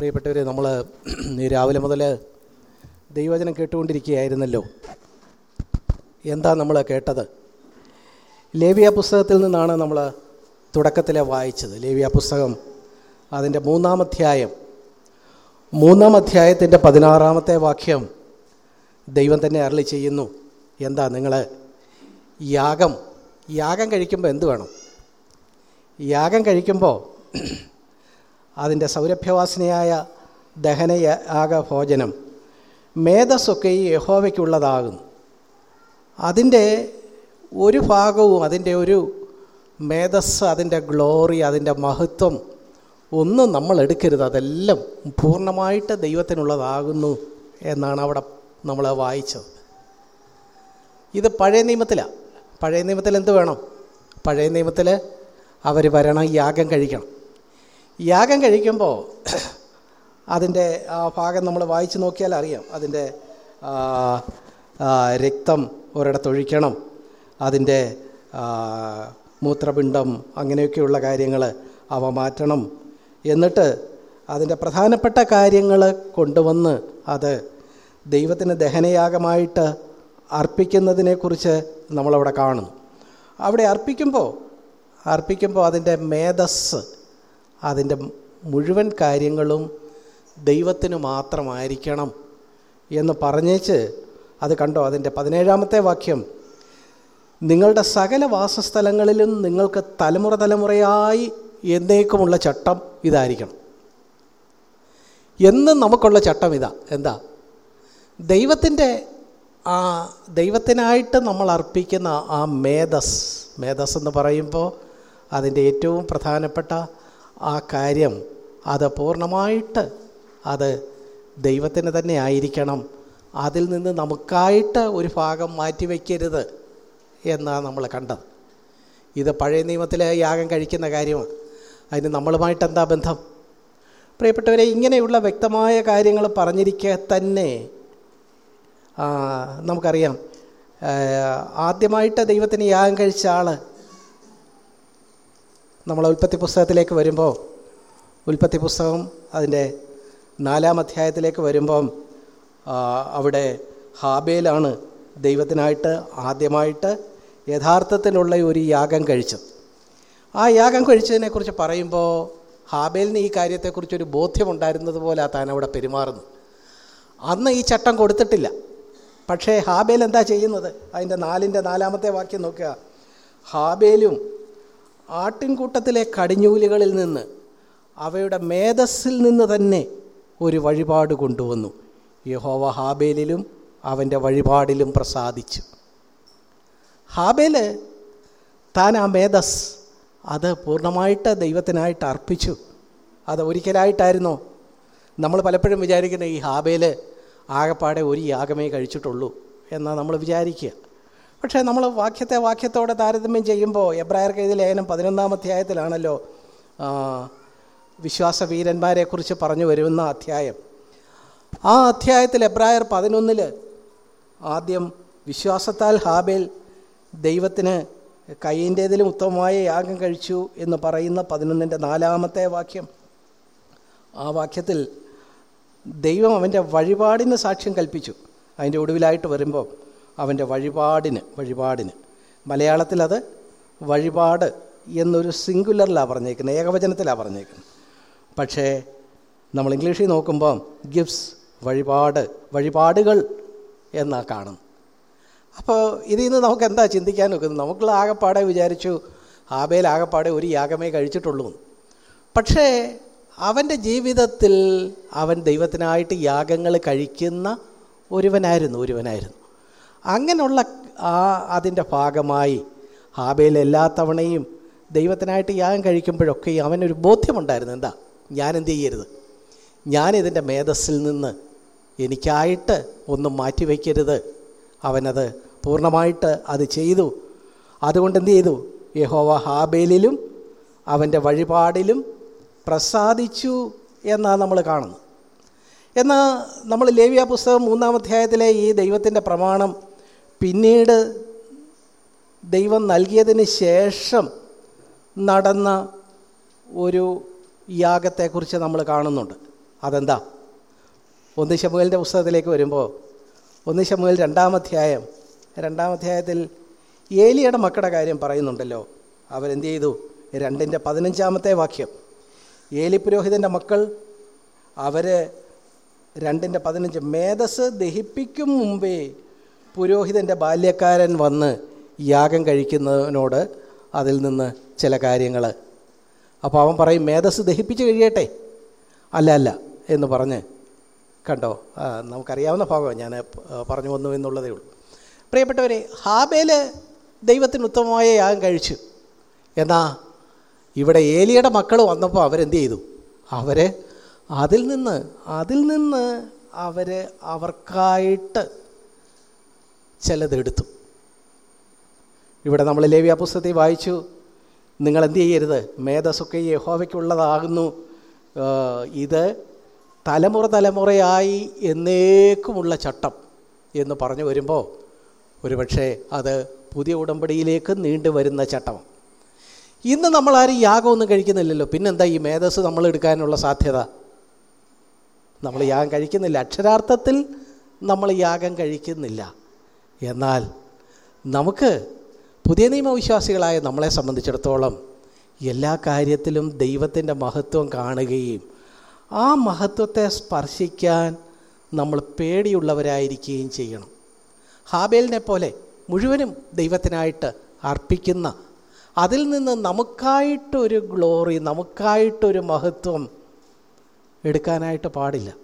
പ്രിയപ്പെട്ടവരെ നമ്മൾ ഈ രാവിലെ മുതൽ ദൈവവചനം കേട്ടുകൊണ്ടിരിക്കുകയായിരുന്നല്ലോ. എന്താ നമ്മൾ കേട്ടത്? ലേവിയ പുസ്തകത്തിൽ നിന്നാണ് നമ്മൾ തുടക്കത്തിലെ വായിച്ചത്. ലേവിയ പുസ്തകം അതിന്റെ മൂന്നാം അധ്യായം. മൂന്നാം അധ്യായത്തിന്റെ പതിനാറാമത്തെ വാക്യം ദൈവം തന്നെ അരളി ചെയ്യുന്നു. എന്താ നിങ്ങൾ യാഗം. യാഗം കഴിക്കുമ്പോൾ എന്ത് വേണം? യാഗം കഴിക്കുമ്പോൾ സൗരഭ്യവാസനയായ ദഹനയാഗ ഭോജനം മേധസ്സൊക്കെ ഈ യഹോവയ്ക്കുള്ളതാകുന്നു. അതിന്റെ ഒരു ഭാഗവും അതിന്റെ ഒരു മേധസ് അതിന്റെ ഗ്ലോറി അതിന്റെ മഹത്വം ഒന്നും നമ്മൾ എടുക്കരുത്. അതെല്ലാം പൂർണമായിട്ട് ദൈവത്തിനുള്ളതാകുന്നു എന്നാണ് അവിടെ നമ്മൾ വായിച്ചത്. ഇത് പഴയ നിയമത്തിലാണ് പഴയ നിയമത്തിൽ എന്ത് വേണം? പഴയ നിയമത്തിൽ അവർ വരണം യാഗം കഴിക്കണം. യാഗം കഴിക്കുമ്പോൾ അതിന്റെ ആ ഭാഗം നമ്മൾ വായിച്ചു നോക്കിയാൽ അറിയാം. അതിന്റെ രക്തം ഒരിടത്തൊഴിക്കണം അതിന്റെ മൂത്രപിണ്ഡം അങ്ങനെയൊക്കെയുള്ള കാര്യങ്ങൾ അവ മാറ്റണം. എന്നിട്ട് അതിന്റെ പ്രധാനപ്പെട്ട കാര്യങ്ങൾ കൊണ്ടുവന്ന് അത് ദൈവത്തിന് ദഹനയാഗമായിട്ട് അർപ്പിക്കുന്നതിനെക്കുറിച്ച് നമ്മളവിടെ കാണുന്നു. അവിടെ അർപ്പിക്കുമ്പോൾ അർപ്പിക്കുമ്പോൾ അതിന്റെ മേധസ് അതിന്റെ മുഴുവൻ കാര്യങ്ങളും ദൈവത്തിന് മാത്രമായിരിക്കണം എന്ന് പറഞ്ഞേച്ച് അത് കണ്ടോ? അതിന്റെ പതിനേഴാമത്തെ വാക്യം. നിങ്ങളുടെ സകല വാസസ്ഥലങ്ങളിലും നിങ്ങൾക്ക് തലമുറ തലമുറയായി എന്നേക്കുമുള്ള ചട്ടം ഇതായിരിക്കണം. എന്നും നമുക്കുള്ള ചട്ടം ഇതാ. എന്താ? ദൈവത്തിന്റെ ആ ദൈവത്തിനായിട്ട് നമ്മൾ അർപ്പിക്കുന്ന ആ മേധസ് മേധസ് എന്ന് പറയുമ്പോൾ അതിന്റെ ഏറ്റവും പ്രധാനപ്പെട്ട ആ കാര്യം അത് പൂർണമായിട്ട് അത് ദൈവത്തിന് തന്നെ ആയിരിക്കണം. അതിൽ നിന്ന് നമുക്കായിട്ട് ഒരു ഭാഗം മാറ്റിവെക്കരുത് എന്നാണ് നമ്മൾ കണ്ടത്. ഇത് പഴയ നിയമത്തിലെ യാഗം കഴിക്കുന്ന കാര്യമാണ്. അതിന് നമ്മളുമായിട്ട് എന്താ ബന്ധം? പ്രിയപ്പെട്ടവരെ ഇങ്ങനെയുള്ള വ്യക്തമായ കാര്യങ്ങൾ പറഞ്ഞിരിക്കെ തന്നെ നമുക്കറിയാം. ആദ്യമായിട്ട് ദൈവത്തിന് യാഗം കഴിച്ച ആൾ നമ്മൾ ഉൽപ്പത്തി പുസ്തകത്തിലേക്ക് വരുമ്പോൾ ഉൽപ്പത്തി പുസ്തകം അതിന്റെ നാലാം അധ്യായത്തിലേക്ക് വരുമ്പം അവിടെ ഹാബേലാണ് ദൈവത്തിനായിട്ട് ആദ്യമായിട്ട് യഥാർത്ഥത്തിലുള്ള ഒരു യാഗം കഴിച്ചത്. ആ യാഗം കഴിച്ചതിനെക്കുറിച്ച് പറയുമ്പോൾ ഹാബേലിന് ഈ കാര്യത്തെക്കുറിച്ചൊരു ബോധ്യമുണ്ടായിരുന്നത് പോലെ താൻ അവിടെ പെരുമാറുന്നു. അന്ന് ഈ ചട്ടം കൊടുത്തിട്ടില്ല. പക്ഷേ ഹാബേൽ എന്താ ചെയ്യുന്നത്? അതിന്റെ നാലിന്റെ നാലാമത്തെ വാക്യം നോക്കുക. ഹാബേലും ആട്ടിൻകൂട്ടത്തിലെ കടിഞ്ഞൂലുകളിൽ നിന്ന് അവയുടെ മേധസ്സിൽ നിന്ന് തന്നെ ഒരു വഴിപാട് കൊണ്ടുവന്നു. യഹോവ ഹാബേലിലും അവന്റെ വഴിപാടിലും പ്രസാദിച്ചു. ഹാബേൽ താൻ ആ മേധസ് അത് പൂർണമായിട്ട് ദൈവത്തിനായിട്ട് അർപ്പിച്ചു. അത് ഒരിക്കലായിട്ടായിരുന്നോ? നമ്മൾ പലപ്പോഴും വിചാരിക്കുന്ന ഈ ഹാബേൽ ആകപ്പാടെ ഒരു യാഗമേ കഴിച്ചിട്ടുള്ളൂ എന്നാണ് നമ്മൾ വിചാരിക്കുക. പക്ഷേ നമ്മൾ വാക്യത്തെ വാക്യത്തോടെ താരതമ്യം ചെയ്യുമ്പോൾ എബ്രായർക്ക് എഴുതിയ ലേഖനം പതിനൊന്നാം അധ്യായത്തിലാണല്ലോ വിശ്വാസവീരന്മാരെക്കുറിച്ച് പറഞ്ഞു വരുന്ന അധ്യായം. ആ അധ്യായത്തിൽ എബ്രായർ പതിനൊന്നിൽ ആദ്യം വിശ്വാസത്താൽ ഹാബേൽ ദൈവത്തിന് കൈന്റേതിലും ഉത്തമമായ യാഗം കഴിച്ചു എന്ന് പറയുന്ന പതിനൊന്നിന്റെ നാലാമത്തെ വാക്യം. ആ വാക്യത്തിൽ ദൈവം അവന്റെ വഴിപാടിന് സാക്ഷ്യം കൽപ്പിച്ചു. അതിന്റെ ഒടുവിലായിട്ട് വരുമ്പോൾ അവന്റെ വഴിപാടിന് വഴിപാടിന്. മലയാളത്തിലത് വഴിപാട് എന്നൊരു സിംഗുലറിലാണ് പറഞ്ഞേക്കുന്നത് ഏകവചനത്തിലാണ് പറഞ്ഞേക്കുന്നത്. പക്ഷേ നമ്മൾ ഇംഗ്ലീഷിൽ നോക്കുമ്പം ഗിഫ്റ്റ്സ് വഴിപാട് വഴിപാടുകൾ എന്നാ കാണുന്നത്. അപ്പോൾ ഇതിൽ നിന്ന് നമുക്ക് എന്താ ചിന്തിക്കാൻ നോക്കുന്നത് നമുക്കുള്ള ആകപ്പാടെ വിചാരിച്ചു ആബേൽ ആകപ്പാടെ ഒരു യാഗമേ കഴിച്ചിട്ടുള്ളൂ പക്ഷേ അവന്റെ ജീവിതത്തിൽ അവൻ ദൈവത്തിനായിട്ട് യാഗങ്ങൾ കഴിക്കുന്ന ഒരുവനായിരുന്നു ഒരുവനായിരുന്നു. അങ്ങനെയുള്ള ആ അതിന്റെ ഭാഗമായി ഹാബേൽ എല്ലാ തവണയും ദൈവത്തിനായിട്ട് യാഗം കഴിക്കുമ്പോഴൊക്കെ അവനൊരു ബോധ്യമുണ്ടായിരുന്നു. എന്താ? ഞാൻ എന്ത് ചെയ്യരുത്? ഞാനിതിന്റെ മേധസ്സിൽ നിന്ന് എനിക്കായിട്ട് ഒന്നും മാറ്റിവെക്കരുത്. അവനത് പൂർണമായിട്ട് അത് ചെയ്തു. അതുകൊണ്ട് എന്ത് ചെയ്തു? യഹോവ ഹാബേലിലും അവന്റെ വഴിപാടിലും പ്രസാദിച്ചു എന്നാണ് നമ്മൾ കാണുന്നത്. എന്നാൽ നമ്മൾ ലേവ്യ പുസ്തകം മൂന്നാം അധ്യായത്തിലെ ഈ ദൈവത്തിന്റെ പ്രമാണം പിന്നീട് ദൈവം നൽകിയതിന് ശേഷം നടന്ന ഒരു യാഗത്തെക്കുറിച്ച് നമ്മൾ കാണുന്നുണ്ട്. അതെന്താ? ഒന്ന് ശമുവേലിന്റെ പുസ്തകത്തിലേക്ക് വരുമ്പോൾ ഒന്ന് ശമുവേൽ രണ്ടാമധ്യായം രണ്ടാമധ്യായത്തിൽ ഏലിയുടെ മക്കളുടെ കാര്യം പറയുന്നുണ്ടല്ലോ. അവരെന്ത് ചെയ്തു? രണ്ടിന്റെ പതിനഞ്ചാമത്തെ വാക്യം. ഏലി പുരോഹിതന്റെ മക്കൾ അവർ രണ്ടിന്റെ പതിനഞ്ച് മേധസ് ദഹിപ്പിക്കും മുമ്പേ പുരോഹിതന്റെ ബാല്യക്കാരൻ വന്ന് യാഗം കഴിക്കുന്നതിനോട് അതിൽ നിന്ന് ചില കാര്യങ്ങൾ അപ്പോൾ അവൻ പറയും മേധസ് ദഹിപ്പിച്ച് കഴിയട്ടെ. അല്ല അല്ല എന്ന് പറഞ്ഞ് കണ്ടോ നമുക്കറിയാവുന്ന ഭാഗമാണ്. ഞാൻ പറഞ്ഞു വന്നു എന്നുള്ളതേ ഉള്ളൂ. പ്രിയപ്പെട്ടവരെ ഹാബേൽ ദൈവത്തിന് ഉത്തമമായ യാഗം കഴിച്ചു. എന്നാ ഇവിടെ ഏലിയുടെ മക്കൾ വന്നപ്പോൾ അവരെന്ത് ചെയ്തു? അവർ അതിൽ നിന്ന് അതിൽ നിന്ന് അവർ അവർക്കായിട്ട് ചിലതെടുത്തു. ഇവിടെ നമ്മൾ ലേവ്യ പുസ്തകത്തിൽ വായിച്ചു. നിങ്ങൾ എന്ത് ചെയ്യരുത്? മേധസ്സൊക്കെ യഹോവയ്ക്കുള്ളതാകുന്നു. ഇത് തലമുറ തലമുറയായി എന്നേക്കുമുള്ള ചട്ടം എന്ന് പറഞ്ഞു വരുമ്പോൾ ഒരുപക്ഷെ അത് പുതിയ ഉടമ്പടിയിലേക്ക് നീണ്ടു വരുന്ന ചട്ടം. ഇന്ന് നമ്മൾ ആരും യാഗമൊന്നും കഴിക്കുന്നില്ലല്ലോ. പിന്നെന്താ ഈ മേധസ് നമ്മൾ എടുക്കാനുള്ള സാധ്യത? നമ്മൾ യാഗം കഴിക്കുന്നില്ല. അക്ഷരാർത്ഥത്തിൽ നമ്മൾ യാഗം കഴിക്കുന്നില്ല. എന്നാൽ നമുക്ക് പുതിയ നിയമവിശ്വാസികളായ നമ്മളെ സംബന്ധിച്ചിടത്തോളം എല്ലാ കാര്യത്തിലും ദൈവത്തിന്റെ മഹത്വം കാണുകയും ആ മഹത്വത്തെ സ്പർശിക്കാൻ നമ്മൾ പേടിയുള്ളവരായിരിക്കുകയും ചെയ്യണം. ഹാബേലിനെ പോലെ മുഴുവനും ദൈവത്തിനായിട്ട് അർപ്പിക്കുന്ന അതിൽ നിന്ന് നമുക്കായിട്ടൊരു ഗ്ലോറി നമുക്കായിട്ടൊരു മഹത്വം എടുക്കാനായിട്ട് പാടില്ല.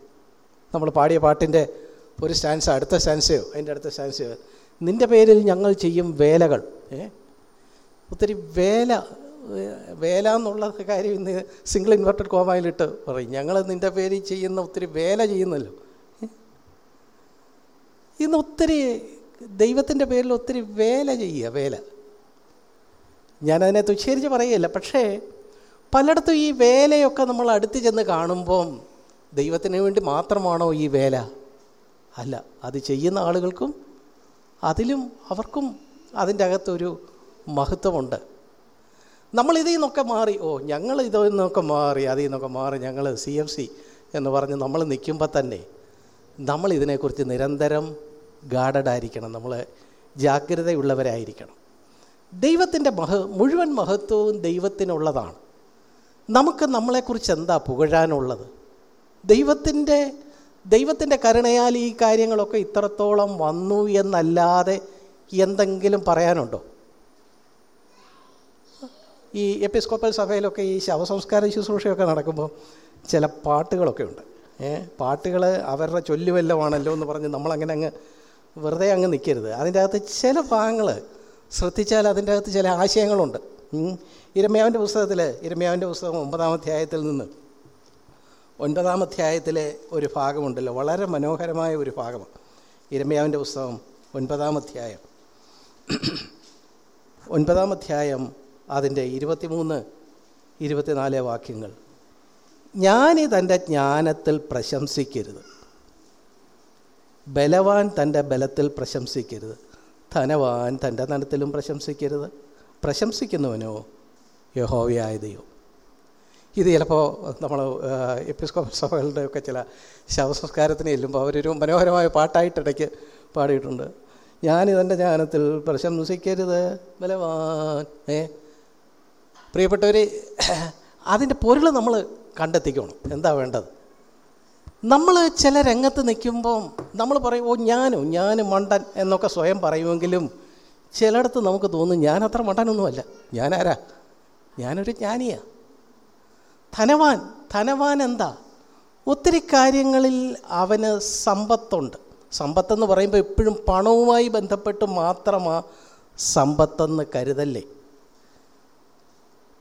നമ്മൾ പാടിയ പാട്ടിന്റെ ഒരു സ്റ്റാൻസ് അടുത്ത സ്റ്റാൻസയോ അതിന്റെ അടുത്ത സ്റ്റാൻസയോ നിന്റെ പേരിൽ ഞങ്ങൾ ചെയ്യും വേലകൾ. ഏ? ഒത്തിരി വേല വേല എന്നുള്ള കാര്യം ഇന്ന് സിംഗിൾ ഇൻവെർട്ടഡ് കോമയിലിട്ട് പറയും. ഞങ്ങൾ നിന്റെ പേരിൽ ചെയ്യുന്ന ഒത്തിരി വേല ചെയ്യുന്നല്ലോ? ഇന്ന് ഒത്തിരി ദൈവത്തിന്റെ പേരിൽ ഒത്തിരി വേല ചെയ്യുക വേല. ഞാനതിനെ തുച്ഛീകരിച്ച് പറയുകയില്ല പക്ഷേ പലയിടത്തും ഈ വേലയൊക്കെ നമ്മൾ അടുത്ത് ചെന്ന് കാണുമ്പം ദൈവത്തിന് വേണ്ടി മാത്രമാണോ ഈ വേല? അല്ല അത് ചെയ്യുന്ന ആളുകൾക്കും അതിലും അവർക്കും അതിന്റെ അകത്തൊരു മഹത്വമുണ്ട്. നമ്മളിതിൽ നിന്നൊക്കെ മാറി ഓ ഞങ്ങൾ ഇതിൽ നിന്നൊക്കെ മാറി അതിൽ നിന്നൊക്കെ മാറി ഞങ്ങൾ സി എഫ് സി എന്ന് പറഞ്ഞ് നമ്മൾ നിൽക്കുമ്പോൾ തന്നെ നമ്മൾ ഇതിനെക്കുറിച്ച് നിരന്തരം ഗാർഡഡ് ആയിരിക്കണം നമ്മൾ ജാഗ്രതയുള്ളവരായിരിക്കണം. ദൈവത്തിന്റെ മഹ മുഴുവൻ മഹത്വവും ദൈവത്തിനുള്ളതാണ്. നമുക്ക് നമ്മളെക്കുറിച്ച് എന്താ പുകഴാനുള്ളത്? ദൈവത്തിന്റെ ദൈവത്തിന്റെ കരുണയാൽ ഈ കാര്യങ്ങളൊക്കെ ഇത്രത്തോളം വന്നു എന്നല്ലാതെ എന്തെങ്കിലും പറയാനുണ്ടോ? ഈ എപ്പിസ്കോപ്പൽ സഭയിലൊക്കെ ഈ ശവസംസ്കാര ശുശ്രൂഷയൊക്കെ നടക്കുമ്പോൾ ചില പാട്ടുകളൊക്കെ ഉണ്ട്. ഏ പാട്ടുകൾ അവരുടെ ചൊല്ലുവല്ലമാണല്ലോ എന്ന് പറഞ്ഞ് നമ്മളങ്ങനെ അങ്ങ് വെറുതെ അങ്ങ് നിൽക്കരുത്. അതിന്റെ അകത്ത് ചില ഭാഗങ്ങൾ ശ്രദ്ധിച്ചാൽ അതിന്റെ അകത്ത് ചില ആശയങ്ങളുണ്ട്. ഇരമ്യാവിന്റെ പുസ്തകത്തിൽ ഇരമ്യാവിന്റെ പുസ്തകം ഒമ്പതാം അധ്യായത്തിൽ നിന്ന് ഒൻപതാം അധ്യായത്തിലെ ഒരു ഭാഗമുണ്ടല്ലോ. വളരെ മനോഹരമായ ഒരു ഭാഗമാണ്. ഇരമ്യാവിന്റെ പുസ്തകം ഒൻപതാം അധ്യായം. ഒൻപതാം അധ്യായം അതിന്റെ ഇരുപത്തിമൂന്ന് ഇരുപത്തിനാല് വാക്യങ്ങൾ. ഞാനിതെന്റെ ജ്ഞാനത്തിൽ പ്രശംസിക്കരുത്. ബലവാൻ തന്റെ ബലത്തിൽ പ്രശംസിക്കരുത്. ധനവാൻ തന്റെ ധനത്തിലും പ്രശംസിക്കരുത്. പ്രശംസിക്കുന്നവനോ യഹോവയായ ഇത് ചിലപ്പോൾ നമ്മൾ എപ്പിസ്കോപ്പൽ സഭകളുടെ ഒക്കെ ചില ശവസംസ്കാരത്തിന് ചെല്ലുമ്പോൾ അവരൊരു മനോഹരമായ പാട്ടായിട്ടിടയ്ക്ക് പാടിയിട്ടുണ്ട്. ഞാനിതെന്റെ ജ്ഞാനത്തിൽ പ്രശംസിക്കരുത് ബലവാൻ ഏ പ്രിയപ്പെട്ടവർ അതിന്റെ പൊരുൾ നമ്മൾ കണ്ടെത്തിക്കണം. എന്താ വേണ്ടത്? നമ്മൾ ചില രംഗത്ത് നിൽക്കുമ്പം നമ്മൾ പറയും ഓ ഞാനോ ഞാൻ മണ്ടൻ എന്നൊക്കെ സ്വയം പറയുമെങ്കിലും ചിലയിടത്ത് നമുക്ക് തോന്നും ഞാൻ അത്ര മണ്ടനൊന്നുമല്ല. ഞാനാരാ? ഞാനൊരു ജ്ഞാനിയാ. ധനവാൻ ധനവാൻ എന്താ? ഒത്തിരി കാര്യങ്ങളിൽ അവന് സമ്പത്തുണ്ട്. സമ്പത്തെന്ന് പറയുമ്പോൾ എപ്പോഴും പണവുമായി ബന്ധപ്പെട്ട് മാത്രമാ സമ്പത്തെന്ന് കരുതല്ലേ?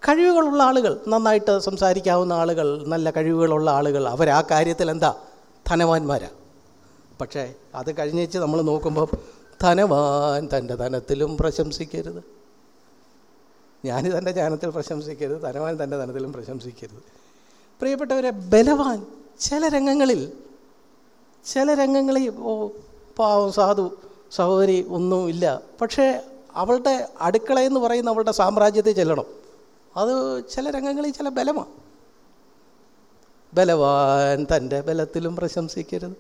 കഴിവുകളുള്ള ആളുകൾ നന്നായിട്ട് സംസാരിക്കാവുന്ന ആളുകൾ നല്ല കഴിവുകളുള്ള ആളുകൾ അവർ ആ കാര്യത്തിൽ എന്താ? ധനവാന്മാരാണ് പക്ഷേ അത് കഴിഞ്ഞേച്ച് നമ്മൾ നോക്കുമ്പോൾ ധനവാൻ തന്റെ ധനത്തിലും പ്രശംസിക്കരുത്. ഞാൻ തന്റെ ജ്ഞാനത്തിൽ പ്രശംസിക്കരുത് ധനവാൻ തന്റെ ധനത്തിലും പ്രശംസിക്കരുത്. പ്രിയപ്പെട്ടവരെ ബലവാൻ ചില രംഗങ്ങളിൽ ചില രംഗങ്ങളിൽ ഓ പാവം സാധു സഹോദരി ഒന്നുമില്ല പക്ഷേ അവളുടെ അടുക്കള എന്ന് പറയുന്ന അവളുടെ സാമ്രാജ്യത്തെ ചെല്ലണം. അത് ചില രംഗങ്ങളിൽ ചില ബലമാണ് ബലവാൻ തന്റെ ബലത്തിലും പ്രശംസിക്കരുത്.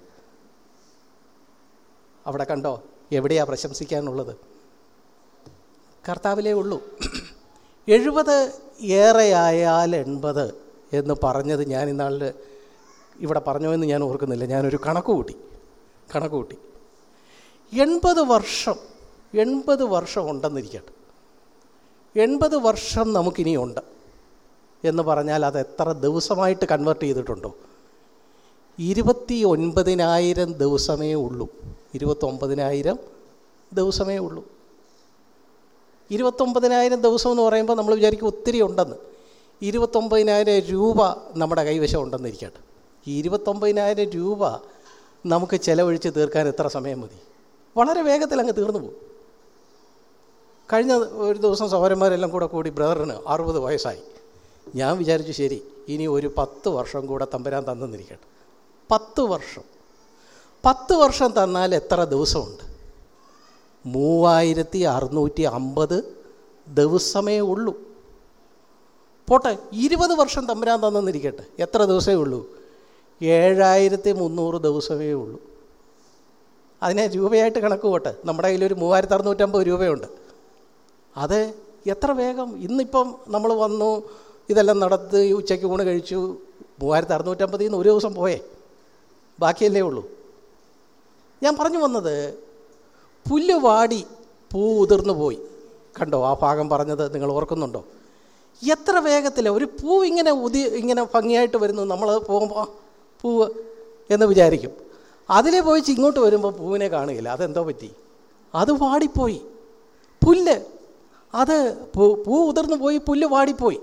അവിടെ കണ്ടോ എവിടെയാണ് പ്രശംസിക്കാനുള്ളത്? കർത്താവിലേ ഉള്ളൂ. എഴുപത് ഏറെയായാൽ എൺപത് എന്ന് പറഞ്ഞത് ഞാൻ ഇന്നാളിൽ ഇവിടെ പറഞ്ഞോ എന്ന് ഞാൻ ഓർക്കുന്നില്ല. ഞാനൊരു കണക്ക് കൂട്ടി കണക്ക് കൂട്ടി എൺപത് വർഷം എൺപത് വർഷം ഉണ്ടെന്നിരിക്കട്ടെ. എൺപത് വർഷം നമുക്കിനിയുണ്ട് എന്ന് പറഞ്ഞാൽ അത് എത്ര ദിവസമായിട്ട് കൺവേർട്ട് ചെയ്തിട്ടുണ്ടോ? ഇരുപത്തി ഒൻപതിനായിരം ദിവസമേ ഉള്ളൂ. ഇരുപത്തൊമ്പതിനായിരം ദിവസമേ ഉള്ളൂ. ഇരുപത്തൊമ്പതിനായിരം ദിവസം എന്ന് പറയുമ്പോൾ നമ്മൾ വിചാരിക്കും ഒത്തിരി ഉണ്ടെന്ന്. ഇരുപത്തൊമ്പതിനായിരം രൂപ നമ്മുടെ കൈവശം ഉണ്ടെന്ന് ഇരിക്കട്ടെ. ഈ ഇരുപത്തൊമ്പതിനായിരം രൂപ നമുക്ക് ചിലവഴിച്ച് തീർക്കാൻ എത്ര സമയം മതി? വളരെ വേഗത്തിൽ അങ്ങ് തീർന്നു പോകും. കഴിഞ്ഞ ഒരു ദിവസം സഹോദരന്മാരെല്ലാം കൂടെ കൂടി ബ്രദറിന് അറുപത് വയസ്സായി. ഞാൻ വിചാരിച്ചു ശരി ഇനി ഒരു പത്ത് വർഷം കൂടെ തമ്പരാൻ തന്നെന്നിരിക്കട്ടെ. പത്ത് വർഷം. പത്ത് വർഷം തന്നാൽ എത്ര ദിവസമുണ്ട്? മൂവായിരത്തി അറുന്നൂറ്റി അമ്പത് ദിവസമേ ഉള്ളൂ. പോട്ടെ ഇരുപത് വർഷം തമ്പുരാൻ തന്നിരിക്കട്ടെ. എത്ര ദിവസമേ ഉള്ളൂ? ഏഴായിരത്തി മുന്നൂറ് ദിവസമേ ഉള്ളൂ. അതിനെ രൂപയായിട്ട് കണക്ക് പോട്ടെ നമ്മുടെ കയ്യിലൊരു മൂവായിരത്തി അറുന്നൂറ്റമ്പത് രൂപയുണ്ട്. അത് എത്ര വേഗം? ഇന്നിപ്പം നമ്മൾ വന്നു ഇതെല്ലാം നടത്തി ഉച്ചയ്ക്ക് ഊണ് കഴിച്ചു മൂവായിരത്തി അറുന്നൂറ്റമ്പതിൽ നിന്ന് ഒരു ദിവസം പോയേ. ബാക്കിയല്ലേ ഉള്ളൂ. ഞാൻ പറഞ്ഞു വന്നത് പുല്ല് വാടി പൂ ഉതിർന്നു പോയി. കണ്ടോ ആ ഭാഗം പറഞ്ഞത് നിങ്ങൾ ഓർക്കുന്നുണ്ടോ? എത്ര വേഗത്തിൽ ഒരു പൂ ഇങ്ങനെ ഉതി ഇങ്ങനെ ഭംഗിയായിട്ട് വരുന്നു നമ്മൾ പോകുമ്പോൾ പൂവ് എന്ന് വിചാരിക്കും. അതിലെ പോയി ഇങ്ങോട്ട് വരുമ്പോൾ പൂവിനെ കാണുകയില്ല. അതെന്തോ പറ്റി? അത് വാടിപ്പോയി. പുല്ല് അത് പൂ പൂ ഉതിർന്നു പോയി പുല്ല് വാടിപ്പോയി.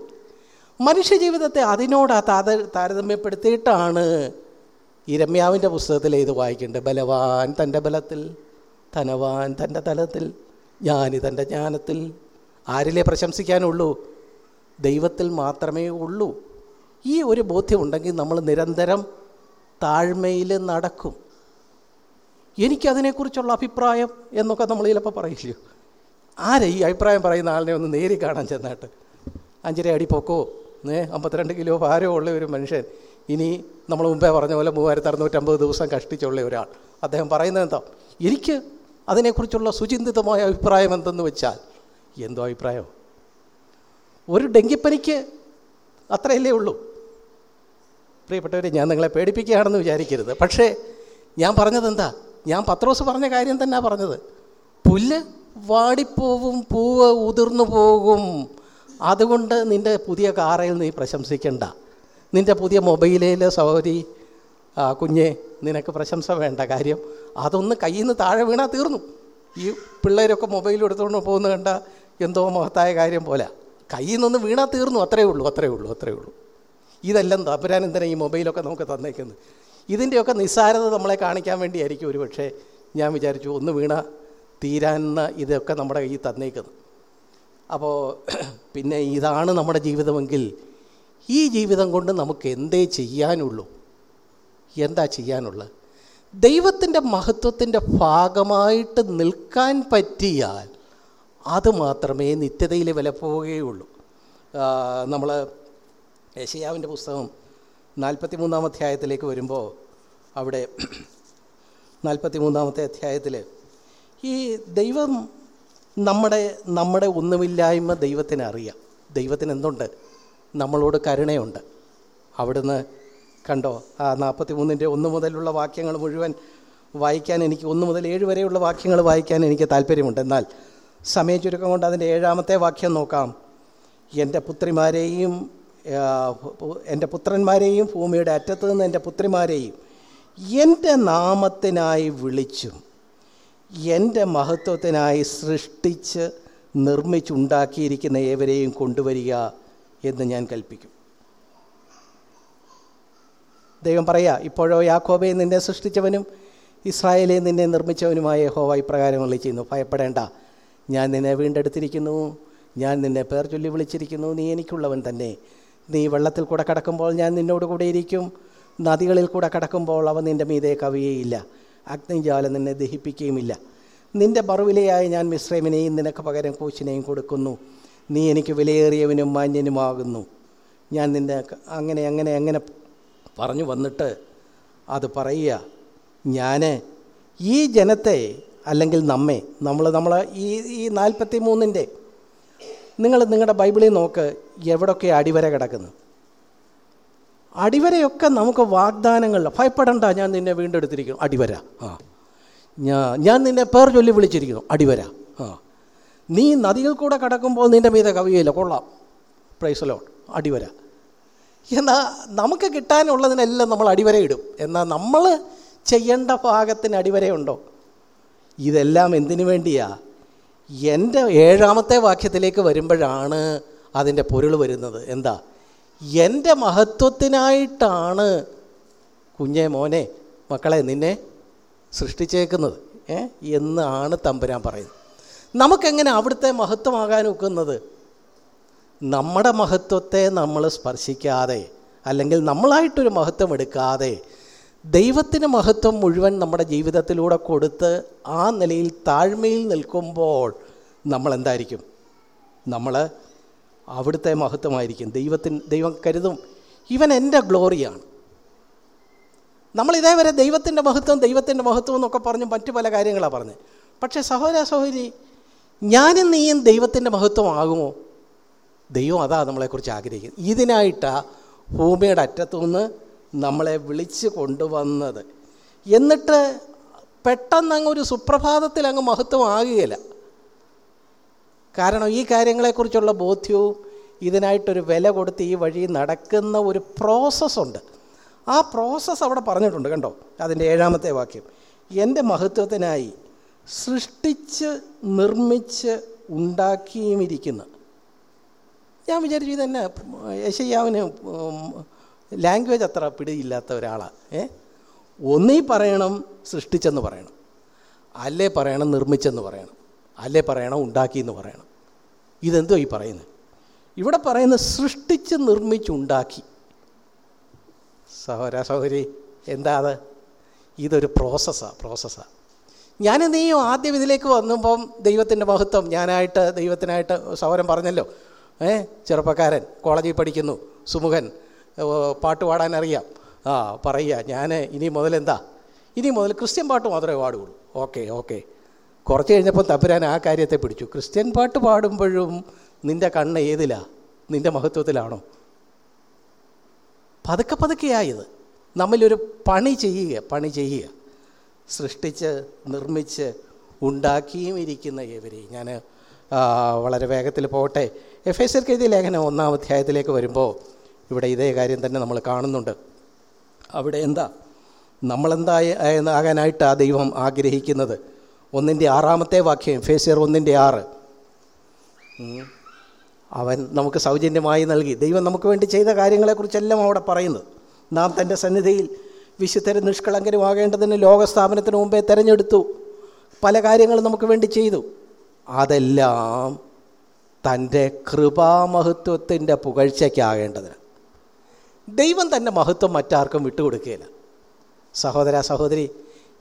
മനുഷ്യ ജീവിതത്തെ അതിനോട് താത താരതമ്യപ്പെടുത്തിയിട്ടാണ് ഈ രമ്യാവിന്റെ പുസ്തകത്തിൽ ഇത് വായിക്കേണ്ടത്. ബലവാൻ തന്റെ ബലത്തിൽ. ധനവാൻ തന്റെ തലത്തിൽ ജ്ഞാനി തന്റെ ജ്ഞാനത്തിൽ ആരിലെ പ്രശംസിക്കാനുള്ളൂ? ദൈവത്തിൽ മാത്രമേ ഉള്ളൂ. ഈ ഒരു ബോധ്യമുണ്ടെങ്കിൽ നമ്മൾ നിരന്തരം താഴ്മയിൽ നടക്കും. എനിക്കതിനെക്കുറിച്ചുള്ള അഭിപ്രായം എന്നൊക്കെ നമ്മൾ ചിലപ്പോൾ പറയില്ലയോ ആരെ ഈ അഭിപ്രായം പറയുന്ന ആളിനെ ഒന്ന് നേരി കാണാൻ ചെന്നാട്ട്? അഞ്ചര അടി പൊക്കോ? ഏ അമ്പത്തിരണ്ട് കിലോ ഭാരമുള്ള ഒരു മനുഷ്യൻ. ഇനി നമ്മൾ മുമ്പേ പറഞ്ഞ പോലെ മൂവായിരത്തി അറുന്നൂറ്റമ്പത് ദിവസം കഷ്ടിച്ചുള്ള ഒരാൾ. അദ്ദേഹം പറയുന്നത് എന്താ? എനിക്ക് അതിനെക്കുറിച്ചുള്ള സുചിന്തിതമായ അഭിപ്രായം എന്തെന്ന് വെച്ചാൽ എന്തോ അഭിപ്രായം? ഒരു ഡെങ്കിപ്പനിക്ക് അത്രയല്ലേ ഉള്ളൂ. പ്രിയപ്പെട്ടവരെ ഞാൻ നിങ്ങളെ പേടിപ്പിക്കുകയാണെന്ന് വിചാരിക്കരുത്. പക്ഷേ ഞാൻ പറഞ്ഞത് എന്താ? ഞാൻ പത്രോസ് പറഞ്ഞ കാര്യം തന്നെ പറഞ്ഞത്. പുല്ല് വാടിപ്പോവും പൂവ് ഉതിർന്നു പോകും. അതുകൊണ്ട് നിന്റെ പുതിയ കാറയിൽ നീ പ്രശംസിക്കണ്ട. നിന്റെ പുതിയ മൊബൈലിൽ സഹോദരി ആ, കുഞ്ഞെ നിനക്ക് പ്രശംസ വേണ്ട കാര്യം അതൊന്ന് കയ്യിൽ നിന്ന് താഴെ വീണാൽ തീർന്നു. ഈ പിള്ളേരൊക്കെ മൊബൈൽ എടുത്തുകൊണ്ട് പോകുന്ന കണ്ട എന്തോ മഹത്തായ കാര്യം പോലെ. കയ്യിൽ നിന്ന് വീണാൽ തീർന്നു അത്രയേ ഉള്ളൂ അത്രയേ ഉള്ളൂ അത്രയേ ഉള്ളൂ. ഇതെല്ലാം തമ്പുരാൻ ഈ മൊബൈലൊക്കെ നമുക്ക് തന്നേക്കുന്നത്. ഇതിന്റെയൊക്കെ നിസ്സാരത നമ്മളെ കാണിക്കാൻ വേണ്ടിയായിരിക്കും ഒരു പക്ഷേ ഞാൻ വിചാരിച്ചു ഒന്ന് വീണ തീരാന്ന ഇതൊക്കെ നമ്മുടെ കയ്യിൽ തന്നേക്കുന്നത്. അപ്പോൾ പിന്നെ ഇതാണ് നമ്മുടെ ജീവിതമെങ്കിൽ ഈ ജീവിതം കൊണ്ട് നമുക്ക് എന്തേ ചെയ്യാനുള്ളൂ? എന്താ ചെയ്യാനുള്ളത്? ദൈവത്തിന്റെ മഹത്വത്തിന്റെ ഭാഗമായിട്ട് നിൽക്കാൻ പറ്റിയാൽ അത് മാത്രമേ നിത്യതയിൽ വില പോവുകയുള്ളൂ. നമ്മൾ യശയാവിന്റെ പുസ്തകം നാൽപ്പത്തി മൂന്നാം അധ്യായത്തിലേക്ക് വരുമ്പോൾ അവിടെ നാൽപ്പത്തി മൂന്നാമത്തെ അധ്യായത്തിൽ ഈ ദൈവം നമ്മുടെ നമ്മുടെ ഒന്നുമില്ലായ്മ ദൈവത്തിന് അറിയാം ദൈവത്തിന് എന്തുണ്ട്? നമ്മളോട് കരുണയുണ്ട്. അവിടുന്ന് കണ്ടോ? ആ നാൽപ്പത്തി മൂന്നിന്റെ ഒന്ന് മുതലുള്ള വാക്യങ്ങൾ മുഴുവൻ വായിക്കാൻ എനിക്ക് ഒന്ന് മുതൽ ഏഴ് വരെയുള്ള വാക്യങ്ങൾ വായിക്കാൻ എനിക്ക് താല്പര്യമുണ്ട്. എന്നാൽ സമയ ചുരുക്കം കൊണ്ട് അതിന്റെ ഏഴാമത്തെ വാക്യം നോക്കാം. എന്റെ പുത്രിമാരെയും എന്റെ പുത്രന്മാരെയും ഭൂമിയുടെ അറ്റത്ത് നിന്ന് എന്റെ പുത്രിമാരെയും എന്റെ നാമത്തിനായി വിളിച്ചും എന്റെ മഹത്വത്തിനായി സൃഷ്ടിച്ച് നിർമ്മിച്ചുണ്ടാക്കിയിരിക്കുന്ന ഏവരെയും കൊണ്ടുവരിക എന്ന് ഞാൻ കൽപ്പിക്കും. ദൈവം പറയാ ഇപ്പോഴോ യാക്കോബെ നിന്നെ സൃഷ്ടിച്ചവനും ഇസ്രായേലെ നിന്നെ നിർമ്മിച്ചവനുമായ ഹോവ ഇപ്രകാരം ചെയ്യുന്നു. ഭയപ്പെടേണ്ട. ഞാൻ നിന്നെ വീണ്ടെടുത്തിരിക്കുന്നു. ഞാൻ നിന്നെ പേർ ചൊല്ലി വിളിച്ചിരിക്കുന്നു. നീ എനിക്കുള്ളവൻ തന്നെ. നീ വെള്ളത്തിൽ കൂടെ കടക്കുമ്പോൾ ഞാൻ നിന്നോട് കൂടെ ഇരിക്കും. നദികളിൽ കൂടെ കടക്കുമ്പോൾ അവ നിന്റെ മീതെ കവിയേയില്ല. അഗ്നിജാലം നിന്നെ ദഹിപ്പിക്കുകയുമില്ല. നിന്റെ മറുവിലയായി ഞാൻ മിശ്രമിനെയും നിനക്ക് പകരം കൂച്ചിനെയും കൊടുക്കുന്നു. നീ എനിക്ക് വിലയേറിയവനും മാന്യനുമാകുന്നു. ഞാൻ നിന്നെ അങ്ങനെ അങ്ങനെ അങ്ങനെ പറഞ്ഞു വന്നിട്ട് അത് പറയുക ഞാൻ ഈ ജനത്തെ അല്ലെങ്കിൽ നമ്മെ നമ്മൾ നമ്മൾ ഈ ഈ നാൽപ്പത്തി മൂന്നിന്റെ നിങ്ങൾ നിങ്ങളുടെ ബൈബിളിൽ നോക്ക് എവിടൊക്കെ അടിവര കിടക്കുന്നു. അടിവരയൊക്കെ നമുക്ക് വാഗ്ദാനങ്ങൾ ഭയപ്പെടണ്ട ഞാൻ നിന്നെ വീണ്ടെടുത്തിരിക്കുന്നു അടിവര ആ. ഞാൻ ഞാൻ നിന്നെ പേർ ചൊല്ലി വിളിച്ചിരിക്കുന്നു. അടിവര ആ. നീ നദികൾ കൂടെ കടക്കുമ്പോൾ നിന്റെ മീതെ കവിയല്ല കൊള്ളാം. പ്രൈസലോ അടിവര. എന്നാൽ നമുക്ക് കിട്ടാനുള്ളതിനെല്ലാം നമ്മൾ അടിവരയിടും എന്നാൽ നമ്മൾ ചെയ്യേണ്ട ഭാഗത്തിന് അടിവരയുണ്ടോ ഇതെല്ലാം എന്തിനു വേണ്ടിയാ? എന്റെ ഏഴാമത്തെ വാക്യത്തിലേക്ക് വരുമ്പോഴാണ് അതിന്റെ പൊരുൾ വരുന്നത്. എന്താ? എന്റെ മഹത്വത്തിനായിട്ടാണ് കുഞ്ഞെ മോനെ മക്കളെ നിന്നെ സൃഷ്ടിച്ചേക്കുന്നത്. ഏ? എന്നാണ് തമ്പുരാൻ പറയുന്നത്. നമുക്കെങ്ങനെ അവിടുത്തെ മഹത്വമാകാൻ ഒക്കുന്നത്? നമ്മുടെ മഹത്വത്തെ നമ്മൾ സ്പർശിക്കാതെ അല്ലെങ്കിൽ നമ്മളായിട്ടൊരു മഹത്വം എടുക്കാതെ ദൈവത്തിന് മഹത്വം മുഴുവൻ നമ്മുടെ ജീവിതത്തിലൂടെ കൊടുത്ത് ആ നിലയിൽ താഴ്മയിൽ നിൽക്കുമ്പോൾ നമ്മൾ എന്തായിരിക്കും? നമ്മൾ അവിടുത്തെ മഹത്വമായിരിക്കും. ദൈവത്തിന് ദൈവം കരുതും ഇവൻ എന്റെ ഗ്ലോറിയാണ്. നമ്മൾ ഇതേവരെ ദൈവത്തിന്റെ മഹത്വം ദൈവത്തിന്റെ മഹത്വം എന്നൊക്കെ പറഞ്ഞു മറ്റു പല കാര്യങ്ങളാണ് പറഞ്ഞത് പക്ഷേ സഹോദര സഹോദരി ഞാനും നീയും ദൈവത്തിന്റെ മഹത്വമാകുമോ ദൈവം അതാ നമ്മളെക്കുറിച്ച് ആഗ്രഹിക്കുന്നത്. ഇതിനായിട്ടാണ് ഭൂമിയുടെ അറ്റത്തുനിന്ന് നമ്മളെ വിളിച്ച് കൊണ്ടുവന്നത്. എന്നിട്ട് പെട്ടെന്ന് അങ്ങ് ഒരു സുപ്രഭാതത്തിൽ അങ്ങ് മഹത്വമാകുകയില്ല. കാരണം ഈ കാര്യങ്ങളെക്കുറിച്ചുള്ള ബോധ്യവും ഇതിനായിട്ടൊരു വില കൊടുത്ത് ഈ വഴി നടക്കുന്ന ഒരു പ്രോസസ്സുണ്ട്. ആ പ്രോസസ്സ് അവിടെ പറഞ്ഞിട്ടുണ്ട് കണ്ടോ? അതിന്റെ ഏഴാമത്തെ വാക്യം. എന്റെ മഹത്വത്തിനായി സൃഷ്ടിച്ച് നിർമ്മിച്ച് ഉണ്ടാക്കിയും ഇരിക്കുന്ന ഞാൻ വിചാരിച്ചു ഇതന്നെ യശയ്യാവിന് ലാംഗ്വേജ് അത്ര പിടിയില്ലാത്ത ഒരാളാണ് ഏ? ഒന്നീ പറയണം സൃഷ്ടിച്ചെന്ന് പറയണം. അല്ലേ പറയണം നിർമ്മിച്ചെന്ന് പറയണം. അല്ലേ പറയണം ഉണ്ടാക്കിയെന്ന് പറയണം. ഇതെന്തോ ഈ പറയുന്നത് ഇവിടെ പറയുന്നത് സൃഷ്ടിച്ച് നിർമ്മിച്ചുണ്ടാക്കി. സഹോര സഹോരി എന്താ അത്? ഇതൊരു പ്രോസസ്സാണ് പ്രോസസ്സാണ് ഞാൻ നീയും ആദ്യം ഇതിലേക്ക് വന്നപ്പം ദൈവത്തിന്റെ മഹത്വം ഞാനായിട്ട് ദൈവത്തിനായിട്ട് സൗരം പറഞ്ഞല്ലോ. ഏ ചെറുപ്പക്കാരൻ കോളേജിൽ പഠിക്കുന്നു സുമുഖൻ പാട്ട് പാടാൻ അറിയാം. ആ പറയുക ഞാൻ ഇനി മുതൽ എന്താ? ഇനി മുതൽ ക്രിസ്ത്യൻ പാട്ട് മാത്രമേ പാടുകയുള്ളൂ. Okay okay. കുറച്ച് കഴിഞ്ഞപ്പോൾ തപ്പുരാൻ ആ കാര്യത്തെ പിടിച്ചു. ക്രിസ്ത്യൻ പാട്ട് പാടുമ്പോഴും നിന്റെ കണ്ണ് ഏതിലാ? നിന്റെ മഹത്വത്തിലാണോ? പതുക്കെ പതുക്കെയായത്. നമ്മളൊരു പണി ചെയ്യുക പണി ചെയ്യുക. സൃഷ്ടിച്ച് നിർമ്മിച്ച് ഉണ്ടാക്കിയും ഇരിക്കുന്ന ഇവരെ ഞാൻ വളരെ വേഗത്തിൽ പോകട്ടെ. എഫ് എസ് എഴുതിയ ലേഖനം ഒന്നാം അധ്യായത്തിലേക്ക് വരുമ്പോൾ ഇവിടെ ഇതേ കാര്യം തന്നെ നമ്മൾ കാണുന്നുണ്ട്. അവിടെ എന്താ? നമ്മളെന്താ ആകാനായിട്ട് ആ ദൈവം ആഗ്രഹിക്കുന്നത്? ഒന്നിന്റെ ആറാമത്തെ വാക്യം ഫേസിയർ ഒന്നിന്റെ ആറ്. അവൻ നമുക്ക് സൗജന്യമായി നൽകി. ദൈവം നമുക്ക് വേണ്ടി ചെയ്ത കാര്യങ്ങളെക്കുറിച്ചെല്ലാം അവിടെ പറയുന്നത് നാം തന്റെ സന്നിധിയിൽ വിശുദ്ധരും നിഷ്കളങ്കരുമാകേണ്ടതിന് ലോകസ്ഥാപനത്തിന് മുമ്പേ തിരഞ്ഞെടുത്തു. പല കാര്യങ്ങളും നമുക്ക് വേണ്ടി ചെയ്തു. അതെല്ലാം തന്റെ കൃപാമഹത്വത്തിന്റെ പുകഴ്ചയ്ക്കാകേണ്ടതിന്. ദൈവം തന്റെ മഹത്വം മറ്റാർക്കും വിട്ടുകൊടുക്കുകയില്ല. സഹോദര സഹോദരി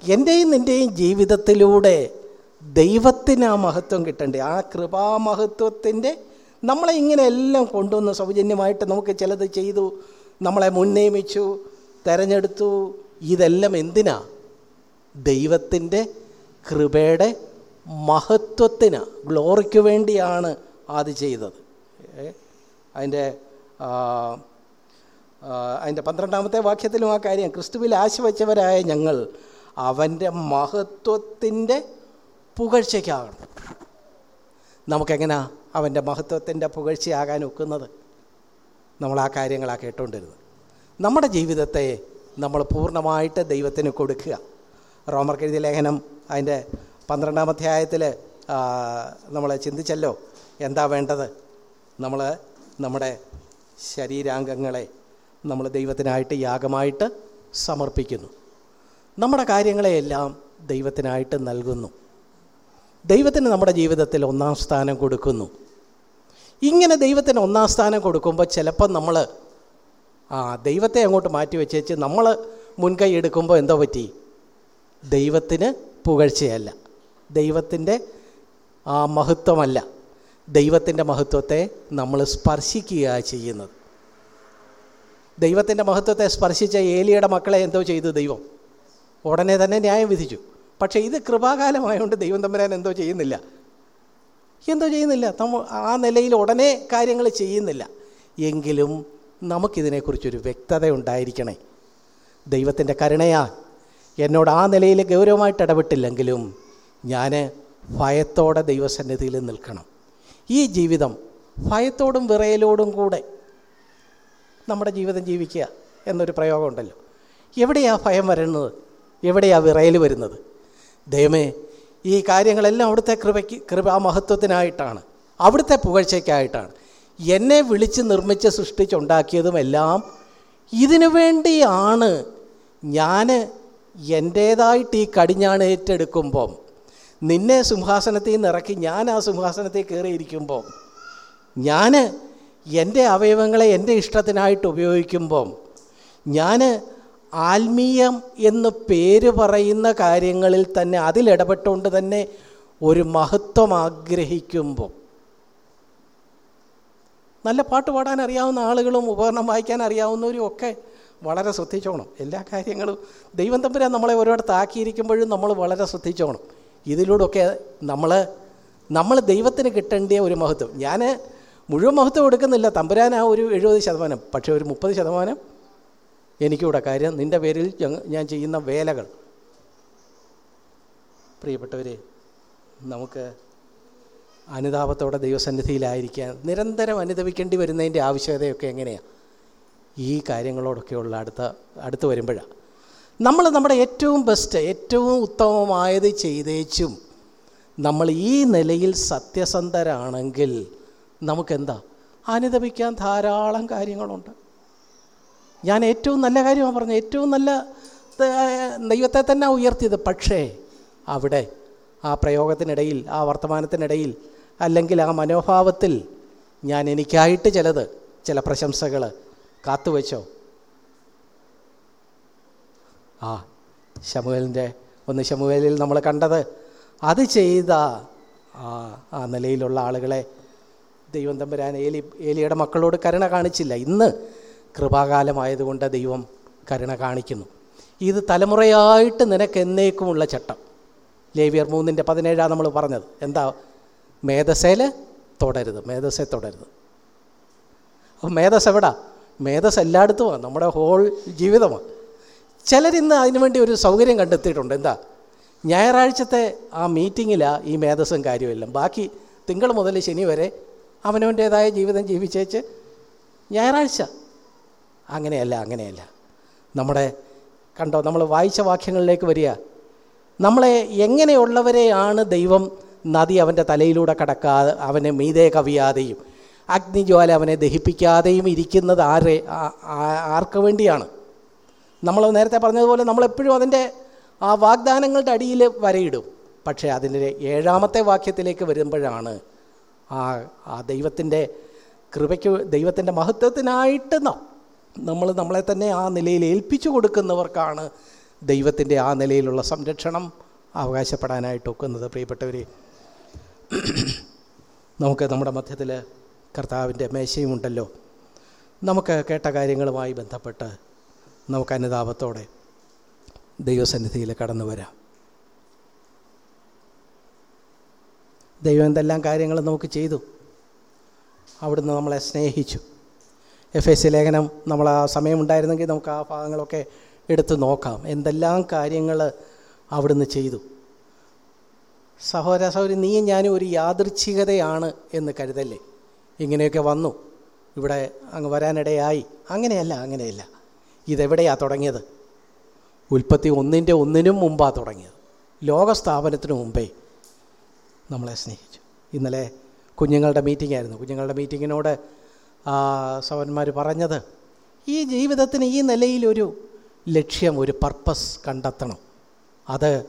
എന്റെയും നിന്റെയും ജീവിതത്തിലൂടെ ദൈവത്തിന് ആ മഹത്വം കിട്ടണ്ടേ? ആ കൃപാമഹത്വത്തിന്റെ നമ്മളെ ഇങ്ങനെ എല്ലാം കൊണ്ടുവന്ന് സൗജന്യമായിട്ട് നമുക്ക് ചിലത് ചെയ്തു നമ്മളെ മുൻനിയമിച്ചു തെരഞ്ഞെടുത്തു ഇതെല്ലാം എന്തിനാ? ദൈവത്തിന്റെ കൃപയുടെ മഹത്വത്തിന് ഗ്ലോറിക്ക് വേണ്ടിയാണ് അത് ചെയ്തത്. അതിന്റെ അതിന്റെ പന്ത്രണ്ടാമത്തെ വാക്യത്തിലും ആ കാര്യം ക്രിസ്തുവിൽ ആശവച്ചവരായ ഞങ്ങൾ അവന്റെ മഹത്വത്തിന്റെ പുകഴ്ചയ്ക്കാകണം. നമുക്കെങ്ങനാ അവന്റെ മഹത്വത്തിന്റെ പുകഴ്ചയാകാൻ ഒക്കുന്നത്? നമ്മൾ ആ കാര്യങ്ങളാണ് കേട്ടുകൊണ്ടിരുന്നത് നമ്മുടെ ജീവിതത്തെ നമ്മൾ പൂർണമായിട്ട് ദൈവത്തിന് കൊടുക്കുക. റോമർ എഴുതിയ ലേഖനം അതിന്റെ പന്ത്രണ്ടാം അധ്യായത്തിൽ നമ്മൾ ചിന്തിച്ചല്ലോ. എന്താ വേണ്ടത്? നമ്മൾ നമ്മുടെ ശരീരാംഗങ്ങളെ നമ്മൾ ദൈവത്തിനായിട്ട് യാഗമായിട്ട് സമർപ്പിക്കുന്നു. നമ്മുടെ കാര്യങ്ങളെയെല്ലാം ദൈവത്തിനായിട്ട് നൽകുന്നു. ദൈവത്തിന് നമ്മുടെ ജീവിതത്തിൽ ഒന്നാം സ്ഥാനം കൊടുക്കുന്നു. ഇങ്ങനെ ദൈവത്തിന് ഒന്നാം സ്ഥാനം കൊടുക്കുമ്പോൾ ചിലപ്പോൾ നമ്മൾ ആ ദൈവത്തെ അങ്ങോട്ട് മാറ്റി വെച്ചേച്ച് നമ്മൾ മുൻകൈ എടുക്കുമ്പോൾ എന്തോ പറ്റി? ദൈവത്തിന് പുകഴ്ചയല്ല. ദൈവത്തിന്റെ ആ മഹത്വമല്ല. ദൈവത്തിന്റെ മഹത്വത്തെ നമ്മൾ സ്പർശിക്കുക ചെയ്യുന്നത്. ദൈവത്തിന്റെ മഹത്വത്തെ സ്പർശിച്ച ഏലിയുടെ മക്കളെ എന്തോ ചെയ്തു ദൈവം? ഉടനെ തന്നെ ന്യായം വിധിച്ചു. പക്ഷേ ഇത് കൃപാകാലമായതുകൊണ്ട് ദൈവം തമ്പുരാൻ എന്തോ ചെയ്യുന്നില്ല. എന്തോ ചെയ്യുന്നില്ല. നമ്മ ആ നിലയിൽ ഉടനെ കാര്യങ്ങൾ ചെയ്യുന്നില്ല. എങ്കിലും നമുക്കിതിനെക്കുറിച്ചൊരു വ്യക്തത ഉണ്ടായിരിക്കണേ. ദൈവത്തിന്റെ കരുണയാ എന്നോട് ആ നിലയിൽ ഗൗരവമായിട്ട് ഇടപെട്ടില്ലെങ്കിലും ഞാൻ ഭയത്തോടെ ദൈവസന്നിധിയിൽ നിൽക്കണം. ഈ ജീവിതം ഭയത്തോടും വിറയലോടും കൂടെ നമ്മുടെ ജീവിതം ജീവിക്കുക എന്നൊരു പ്രയോഗമുണ്ടല്ലോ. എവിടെയാണ് ഭയം വരുന്നത് എവിടെയാണ് വിറയൽ വരുന്നത്? ദൈവമേ ഈ കാര്യങ്ങളെല്ലാം അവിടുത്തെ കൃപയ്ക്ക് കൃപ മഹത്വത്തിനായിട്ടാണ്. അവിടുത്തെ പുകഴ്ചയ്ക്കായിട്ടാണ്. എന്നെ വിളിച്ച് നിർമ്മിച്ച് സൃഷ്ടിച്ചുണ്ടാക്കിയതും എല്ലാം ഇതിനു വേണ്ടിയാണ് ഞാൻ എന്റേതായിട്ട് ഈ കടിഞ്ഞാണ് ഏറ്റെടുക്കുമ്പം നിന്നെ സിംഹാസനത്തിൽ നിന്ന് ഇറക്കി ഞാൻ ആ സിംഹാസനത്തിൽ കയറിയിരിക്കുമ്പോൾ ഞാൻ എന്റെ അവയവങ്ങളെ എന്റെ ഇഷ്ടത്തിനായിട്ട് ഉപയോഗിക്കുമ്പം ഞാൻ ആത്മീയം എന്ന് പേര് പറയുന്ന കാര്യങ്ങളിൽ തന്നെ അതിലിടപെട്ടുകൊണ്ട് തന്നെ ഒരു മഹത്വം ആഗ്രഹിക്കുമ്പോൾ നല്ല പാട്ട് പാടാൻ അറിയാവുന്ന ആളുകളും ഉപകരണം വായിക്കാൻ അറിയാവുന്നവരും ഒക്കെ വളരെ ശ്രദ്ധിച്ചോണം. എല്ലാ കാര്യങ്ങളും ദൈവം തമ്പുരാൻ നമ്മളെ ഒരുപാട് താക്കിയിരിക്കുമ്പോഴും നമ്മൾ വളരെ ശ്രദ്ധിച്ചോണം. ഇതിലൂടെയൊക്കെ നമ്മൾ നമ്മൾ ദൈവത്തിന് കിട്ടേണ്ട ഒരു മഹത്വം. ഞാൻ മുഴുവൻ മഹത്വം എടുക്കുന്നില്ല. തമ്പുരാൻ ആ ഒരു എഴുപത് ശതമാനം പക്ഷേ ഒരു മുപ്പത് ശതമാനം എനിക്കൂടെ കാര്യം നിന്റെ പേരിൽ ഞാൻ ചെയ്യുന്ന വേലകൾ. പ്രിയപ്പെട്ടവരെ നമുക്ക് അനുതാപത്തോടെ ദൈവസന്നിധിയിലായിരിക്കാൻ നിരന്തരം അനുദവിക്കേണ്ടി വരുന്നതിന്റെ ആവശ്യകതയൊക്കെ എങ്ങനെയാണ് ഈ കാര്യങ്ങളോടൊക്കെയുള്ള അടുത്ത അടുത്ത് വരുമ്പോഴാണ് നമ്മൾ നമ്മുടെ ഏറ്റവും ബെസ്റ്റ് ഏറ്റവും ഉത്തമമായത് ചെയ്തേച്ചും നമ്മൾ ഈ നിലയിൽ സത്യസന്ധരാണെങ്കിൽ നമുക്കെന്താ? അനുദപിക്കാൻ ധാരാളം കാര്യങ്ങളുണ്ട്. ഞാൻ ഏറ്റവും നല്ല കാര്യമാണ് പറഞ്ഞത്. ഏറ്റവും നല്ല ദൈവത്തെ തന്നെ ഉയർത്തിയത്. പക്ഷേ അവിടെ ആ പ്രയോഗത്തിനിടയിൽ ആ വർത്തമാനത്തിനിടയിൽ അല്ലെങ്കിൽ ആ മനോഭാവത്തിൽ ഞാൻ എനിക്കായിട്ട് ചിലത് ചില പ്രശംസകൾ കാത്തുവെച്ചോ? ആ ശമുവേലിന്റെ ഒന്ന് ശമുവേലിൽ നമ്മൾ കണ്ടത്. അത് ചെയ്ത ആ ആ നിലയിലുള്ള ആളുകളെ ദൈവം തമ്പുരാൻ ഏലി ഏലിയുടെ മക്കളോട് കരുണ കാണിച്ചില്ല. ഇന്ന് കൃപാകാലമായതുകൊണ്ട് ദൈവം കരുണ കാണിക്കുന്നു. ഇത് തലമുറയായിട്ട് നിനക്ക് എന്നേക്കുമുള്ള ചട്ടം. ലേവിയർ മൂന്നിന്റെ പതിനേഴാണ് നമ്മൾ പറഞ്ഞത്. എന്താ? മേധസേൽ തുടരുത്. മേധസ്സെ തുടരുത്. അപ്പോൾ മേധസ് എവിടാ? മേധസ് എല്ലായിടത്തുമാണ്. നമ്മുടെ ഹോൾ ജീവിതമാണ്. ചിലരിന്ന് അതിനുവേണ്ടി ഒരു സൗകര്യം കണ്ടെത്തിയിട്ടുണ്ട്. എന്താ? ഞായറാഴ്ചത്തെ ആ മീറ്റിങ്ങിലാണ് ഈ മേധസ്സും കാര്യമെല്ലാം ബാക്കി തിങ്കൾ മുതൽ ശനി വരെ അവനവന്റേതായ ജീവിതം ജീവിച്ചേച്ച് ഞായറാഴ്ച. അങ്ങനെയല്ല അങ്ങനെയല്ല. നമ്മുടെ കണ്ടോ നമ്മൾ വായിച്ച വാക്യങ്ങളിലേക്ക് വരിക. നമ്മളെ എങ്ങനെയുള്ളവരെയാണ് ദൈവം നദി അവന്റെ തലയിലൂടെ കടക്കാതെ അവനെ മീതേ കവിയാതെയും അഗ്നിജ്വാല അവനെ ദഹിപ്പിക്കാതെയും ഇരിക്കുന്നത് ആരെ ആർക്ക് വേണ്ടിയാണ്? നമ്മൾ നേരത്തെ പറഞ്ഞതുപോലെ നമ്മളെപ്പോഴും അതിന്റെ ആ വാഗ്ദാനങ്ങളുടെ അടിയിൽ വരയിടും. പക്ഷേ അതിന്റെ ഏഴാമത്തെ വാക്യത്തിലേക്ക് വരുമ്പോഴാണ് ആ ആ ദൈവത്തിന്റെ കൃപയ്ക്ക് ദൈവത്തിന്റെ മഹത്വത്തിനായിട്ട് നമ്മൾ നമ്മളെ തന്നെ ആ നിലയിൽ ഏൽപ്പിച്ചു കൊടുക്കുന്നവർക്കാണ് ദൈവത്തിന്റെ ആ നിലയിലുള്ള സംരക്ഷണം അവകാശപ്പെടാനായിട്ട് ഒക്കുന്നത്. പ്രിയപ്പെട്ടവരെ നമുക്ക് നമ്മുടെ മധ്യത്തിൽ കർത്താവിന്റെ മേശയുമുണ്ടല്ലോ നമുക്ക് കേട്ട കാര്യങ്ങളുമായി ബന്ധപ്പെട്ട് നമുക്ക് അനുതാപത്തോടെ ദൈവസന്നിധിയിൽ കടന്നു വരാം. ദൈവം എന്തെല്ലാം കാര്യങ്ങൾ നമുക്ക് ചെയ്തു? അവിടുന്ന് നമ്മളെ സ്നേഹിച്ചു. എഫ് എസ് ലേഖനം നമ്മൾ ആ സമയമുണ്ടായിരുന്നെങ്കിൽ നമുക്ക് ആ ഭാഗങ്ങളൊക്കെ എടുത്ത് നോക്കാം. എന്തെല്ലാം കാര്യങ്ങൾ അവിടുന്ന് ചെയ്തു? സഹോദര സഹോദരി നീയും ഞാനും ഒരു യാദൃച്ഛികതയാണ് എന്ന് കരുതല്ലേ? ഇങ്ങനെയൊക്കെ വന്നു. ഇവിടെ അങ്ങ് വരാനിടയായി. അങ്ങനെയല്ല അങ്ങനെയല്ല. ഇതെവിടെയാണ് തുടങ്ങിയത്? ഉൽപ്പത്തി ഒന്നിന്റെ ഒന്നിനും മുമ്പാണ് തുടങ്ങിയത്. ലോകസ്ഥാപനത്തിന് മുമ്പേ നമ്മളെ സ്നേഹിച്ചു. ഇന്നലെ കുഞ്ഞുങ്ങളുടെ മീറ്റിംഗ് ആയിരുന്നു. കുഞ്ഞുങ്ങളുടെ മീറ്റിങ്ങിനോട് സവന്മാർ പറഞ്ഞത് ഈ ജീവിതത്തിന് ഈ നിലയിലൊരു ലക്ഷ്യം ഒരു പർപ്പസ് കണ്ടെത്തണം. അത്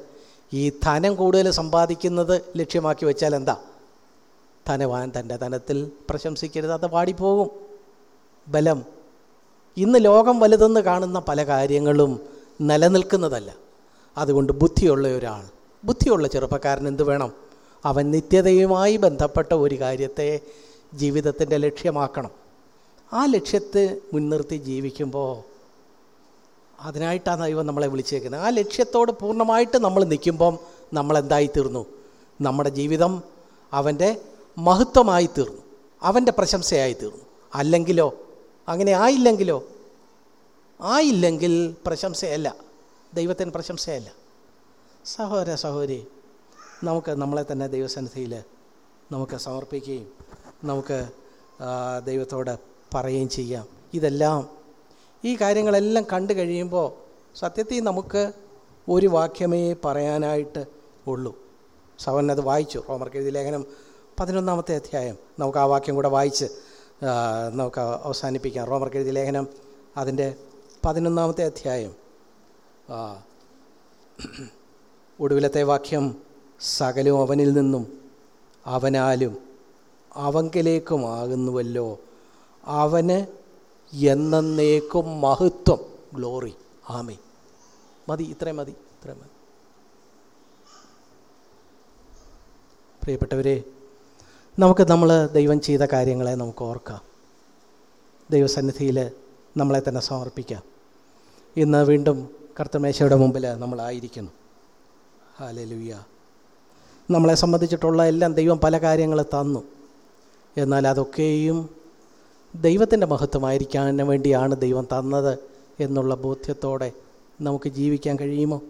ഈ ധനം കൂടുതൽ സമ്പാദിക്കുന്നത് ലക്ഷ്യമാക്കി വെച്ചാൽ എന്താ? ധനവാൻ തന്റെ ധനത്തിൽ പ്രശംസിക്കരുത് അത് പാടിപ്പോകും ബലം ഇന്ന് ലോകം വലുതെന്ന് കാണുന്ന പല കാര്യങ്ങളും നിലനിൽക്കുന്നതല്ല. അതുകൊണ്ട് ബുദ്ധിയുള്ള ഒരാൾ ബുദ്ധിയുള്ള ചെറുപ്പക്കാരൻ എന്ത് വേണം? അവൻ നിത്യതയുമായി ബന്ധപ്പെട്ട ഒരു കാര്യത്തെ ജീവിതത്തിന്റെ ലക്ഷ്യമാക്കണം. ആ ലക്ഷ്യത്തെ മുൻനിർത്തി ജീവിക്കുമ്പോൾ അതിനായിട്ടാണ് ദൈവം നമ്മളെ വിളിച്ചേക്കുന്നത്. ആ ലക്ഷ്യത്തോട് പൂർണമായിട്ട് നമ്മൾ നിൽക്കുമ്പം നമ്മൾ എന്തായി തീർന്നു നമ്മുടെ ജീവിതം അവന്റെ മഹത്വമായി തീർന്നു അവന്റെ പ്രശംസയായി തീർന്നു അല്ലെങ്കിലോ അങ്ങനെ ആയില്ലെങ്കിലോ? ആയില്ലെങ്കിൽ പ്രശംസയല്ല. ദൈവത്തിന് പ്രശംസയല്ല. സഹോദര സഹോദരി നമുക്ക് നമ്മളെ തന്നെ ദൈവസന്നിധിയിൽ നമുക്ക് സമർപ്പിക്കുകയും നമുക്ക് ദൈവത്തോട് പറയുകയും ചെയ്യാം. ഇതെല്ലാം ഈ കാര്യങ്ങളെല്ലാം കണ്ടു കഴിയുമ്പോൾ സത്യത്തിൽ നമുക്ക് ഒരു വാക്യമേ പറയാനായിട്ട് ഉള്ളൂ. സവൻ അത് വായിച്ചു. റോമർക്ക് എഴുതി ലേഖനം പതിനൊന്നാമത്തെ അധ്യായം. നമുക്ക് ആ വാക്യം കൂടെ വായിച്ച് നമുക്ക് അവസാനിപ്പിക്കാം. റോമർ എഴുതിയ ലേഖനം അതിന്റെ പതിനൊന്നാമത്തെ അധ്യായം. ഒടുവിലത്തെ വാക്യം സകലവും അവനിൽ നിന്നും അവനാലും അവങ്കിലേക്കുമാകുന്നുവല്ലോ അവന് എന്നേക്കും മഹത്വം. ഗ്ലോറി. ആമേ മതി ഇത്രയും മതി ഇത്രയും മതി. പ്രിയപ്പെട്ടവരെ നമുക്ക് നമ്മൾ ദൈവം ചെയ്ത കാര്യങ്ങളെ നമുക്ക് ഓർക്കാം. ദൈവസന്നിധിയിൽ നമ്മളെ തന്നെ സമർപ്പിക്കാം. ഇന്ന് വീണ്ടും കർത്തമേശയുടെ മുമ്പിൽ നമ്മളായിരിക്കുന്നു ഹാലലുയ്യ നമ്മളെ സംബന്ധിച്ചിട്ടുള്ള എല്ലാം ദൈവം പല കാര്യങ്ങൾ തന്നു. എന്നാൽ അതൊക്കെയും ദൈവത്തിന്റെ മഹത്വമായിരിക്കാൻ വേണ്ടിയാണ് ദൈവം തന്നത് എന്നുള്ള ബോധ്യത്തോടെ നമുക്ക് ജീവിക്കാൻ കഴിയുമോ?